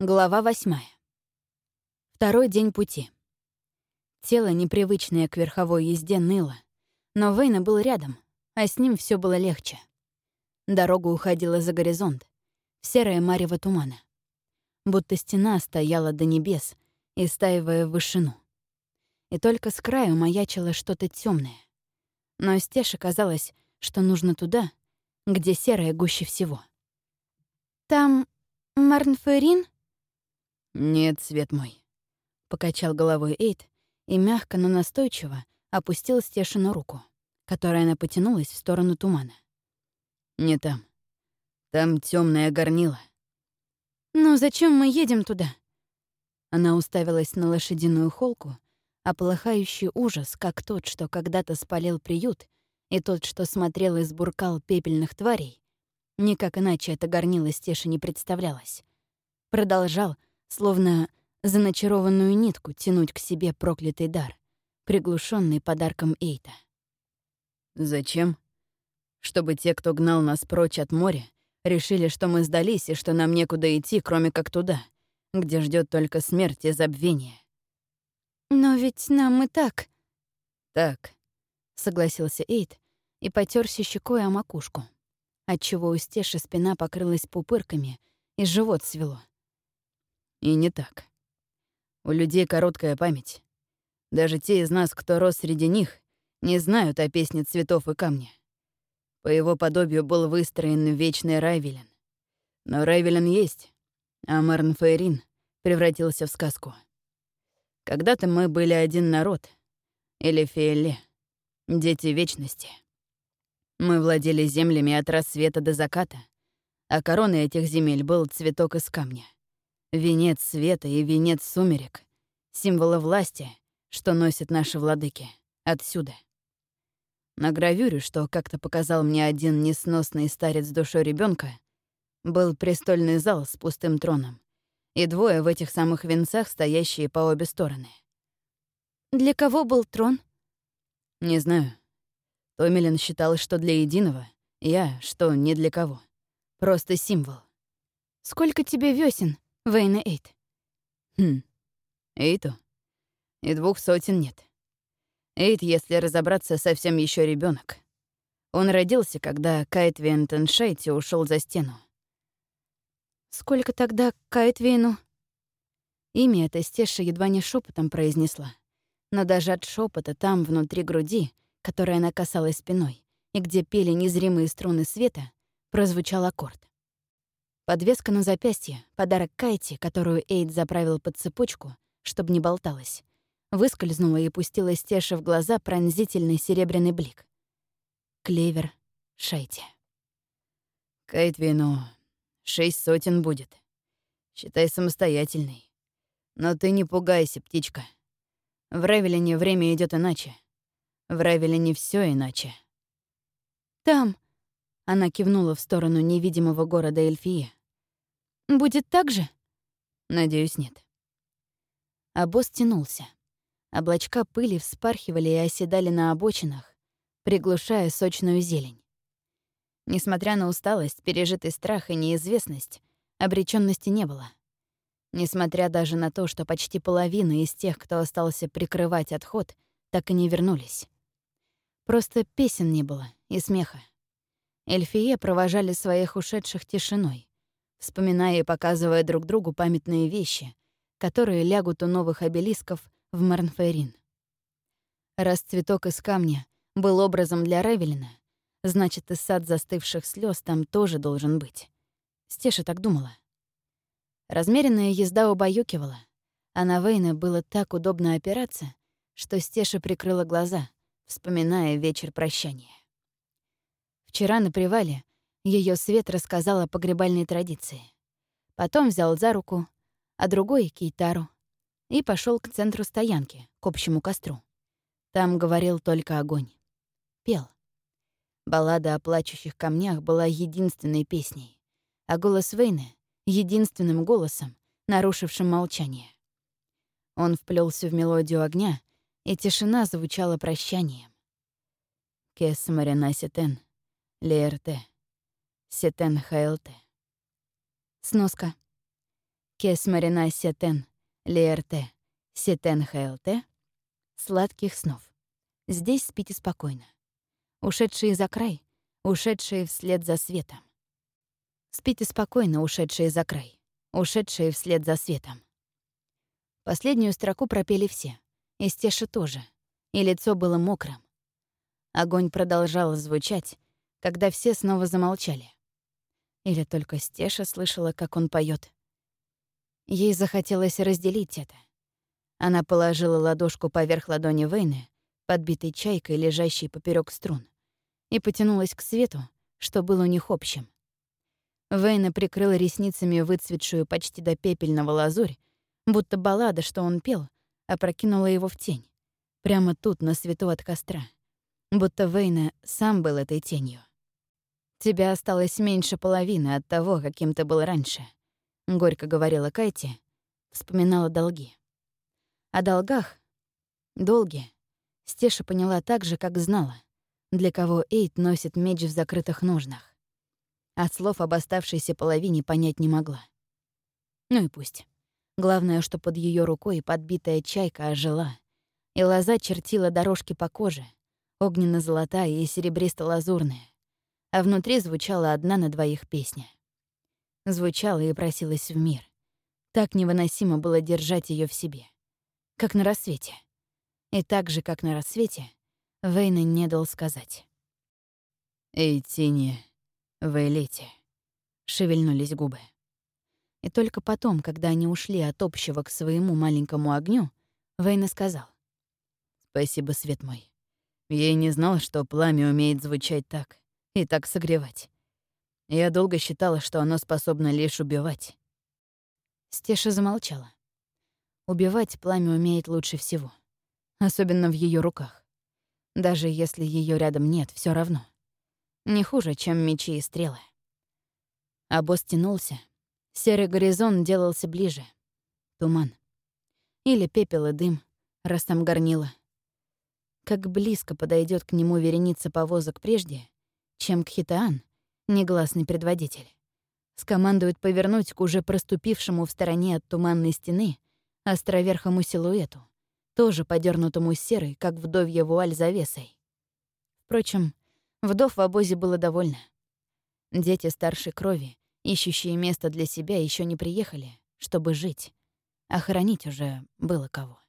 Глава восьмая. Второй день пути. Тело, непривычное к верховой езде, ныло. Но Вейна был рядом, а с ним все было легче. Дорога уходила за горизонт, в серое марево тумана. Будто стена стояла до небес, истаивая в вышину. И только с краю маячило что-то темное. Но Стеше казалось, что нужно туда, где серое гуще всего. «Там Марнферин?» «Нет, свет мой», — покачал головой Эйд и мягко, но настойчиво опустил Стешину руку, которая она потянулась в сторону тумана. «Не там. Там темное горнило». «Но зачем мы едем туда?» Она уставилась на лошадиную холку, а полыхающий ужас, как тот, что когда-то спалил приют, и тот, что смотрел и сбуркал пепельных тварей, никак иначе это горнило Стеши не представлялось. Продолжал, словно за начарованную нитку тянуть к себе проклятый дар, приглушенный подарком Эйта. «Зачем? Чтобы те, кто гнал нас прочь от моря, решили, что мы сдались и что нам некуда идти, кроме как туда, где ждет только смерть и забвение». «Но ведь нам и так...» «Так», — согласился Эйт и потерся щекой о макушку, отчего у Стеши спина покрылась пупырками и живот свело. И не так. У людей короткая память. Даже те из нас, кто рос среди них, не знают о песне цветов и камня. По его подобию был выстроен вечный Райвелен. Но Райвелен есть, а Марнфейрин превратился в сказку. Когда-то мы были один народ, или Фиэлле, дети вечности. Мы владели землями от рассвета до заката, а короной этих земель был цветок из камня — Венец света и венец сумерек — символы власти, что носят наши владыки. Отсюда. На гравюре, что как-то показал мне один несносный старец душой ребенка, был престольный зал с пустым троном и двое в этих самых венцах, стоящие по обе стороны. Для кого был трон? Не знаю. Томилин считал, что для единого, я, что не для кого. Просто символ. Сколько тебе весен? Вейна Эйт. Хм, Эйту? И двух сотен нет. Эйт, если разобраться, совсем еще ребенок. Он родился, когда Кайтвин Теншейти ушел за стену. Сколько тогда Кайтвину? Имя это Стеша едва не шепотом произнесла. Но даже от шепота там, внутри груди, которая она касалась спиной, и где пели незримые струны света, прозвучал аккорд. Подвеска на запястье, подарок Кайти, которую Эйд заправил под цепочку, чтобы не болталась, выскользнула и пустила Стеша в глаза пронзительный серебряный блик. Клевер Шайти. Кайтвину шесть сотен будет. Считай самостоятельный. Но ты не пугайся, птичка. В Равелине время идет иначе. В Равелине все иначе. «Там», — она кивнула в сторону невидимого города Эльфии, Будет так же? Надеюсь, нет. Босс тянулся. Облачка пыли вспархивали и оседали на обочинах, приглушая сочную зелень. Несмотря на усталость, пережитый страх и неизвестность, обречённости не было. Несмотря даже на то, что почти половина из тех, кто остался прикрывать отход, так и не вернулись. Просто песен не было и смеха. Эльфие провожали своих ушедших тишиной вспоминая и показывая друг другу памятные вещи, которые лягут у новых обелисков в Марнферин. Раз цветок из камня был образом для Ревелина, значит, и сад застывших слез там тоже должен быть. Стеша так думала. Размеренная езда убаюкивала, а на Вейна было так удобно опираться, что Стеша прикрыла глаза, вспоминая вечер прощания. Вчера на привале ее свет рассказал о погребальной традиции. Потом взял за руку, а другой — Кейтару, и пошел к центру стоянки, к общему костру. Там говорил только огонь. Пел. Баллада о плачущих камнях была единственной песней, а голос Вейны — единственным голосом, нарушившим молчание. Он вплелся в мелодию огня, и тишина звучала прощанием. «Кес маринаситен, лерте». Сетен Хайлте. Сноска. Кес Марина Сетен, Лиэрте, Сетен ХЛТ, сладких снов. Здесь спите спокойно. Ушедшие за край, ушедшие вслед за светом. Спите спокойно, ушедшие за край, ушедшие вслед за светом. Последнюю строку пропели все, и Стеша тоже, и лицо было мокрым. Огонь продолжал звучать, когда все снова замолчали. Или только Стеша слышала, как он поет. Ей захотелось разделить это. Она положила ладошку поверх ладони Вейны, подбитой чайкой, лежащей поперек струн, и потянулась к свету, что было у них общим. Вейна прикрыла ресницами выцветшую почти до пепельного лазурь, будто баллада, что он пел, опрокинула его в тень. Прямо тут, на свету от костра. Будто Вейна сам был этой тенью. «Тебя осталось меньше половины от того, каким ты был раньше», — горько говорила Кайти, вспоминала долги. О долгах, долги, Стеша поняла так же, как знала, для кого Эйт носит меч в закрытых ножнах. От слов об оставшейся половине понять не могла. Ну и пусть. Главное, что под ее рукой подбитая чайка ожила, и лоза чертила дорожки по коже, огненно-золотая и серебристо-лазурная, а внутри звучала одна на двоих песня. Звучала и просилась в мир. Так невыносимо было держать ее в себе. Как на рассвете. И так же, как на рассвете, Вейна не дал сказать. «Эй, Тини, Вейлете», — шевельнулись губы. И только потом, когда они ушли от общего к своему маленькому огню, Вейна сказал. «Спасибо, свет мой. Я и не знал, что пламя умеет звучать так и так согревать. Я долго считала, что оно способно лишь убивать». Стеша замолчала. Убивать пламя умеет лучше всего. Особенно в ее руках. Даже если ее рядом нет, все равно. Не хуже, чем мечи и стрелы. А тянулся. Серый горизонт делался ближе. Туман. Или пепел и дым, раз там горнило. Как близко подойдет к нему вереница повозок прежде, чем к Хитаан, негласный предводитель. Скомандует повернуть к уже проступившему в стороне от туманной стены островерхому силуэту, тоже подернутому серой, как вдовья вуаль завесой. Впрочем, вдов в обозе было довольно. Дети старшей крови, ищущие место для себя, еще не приехали, чтобы жить, а хоронить уже было кого.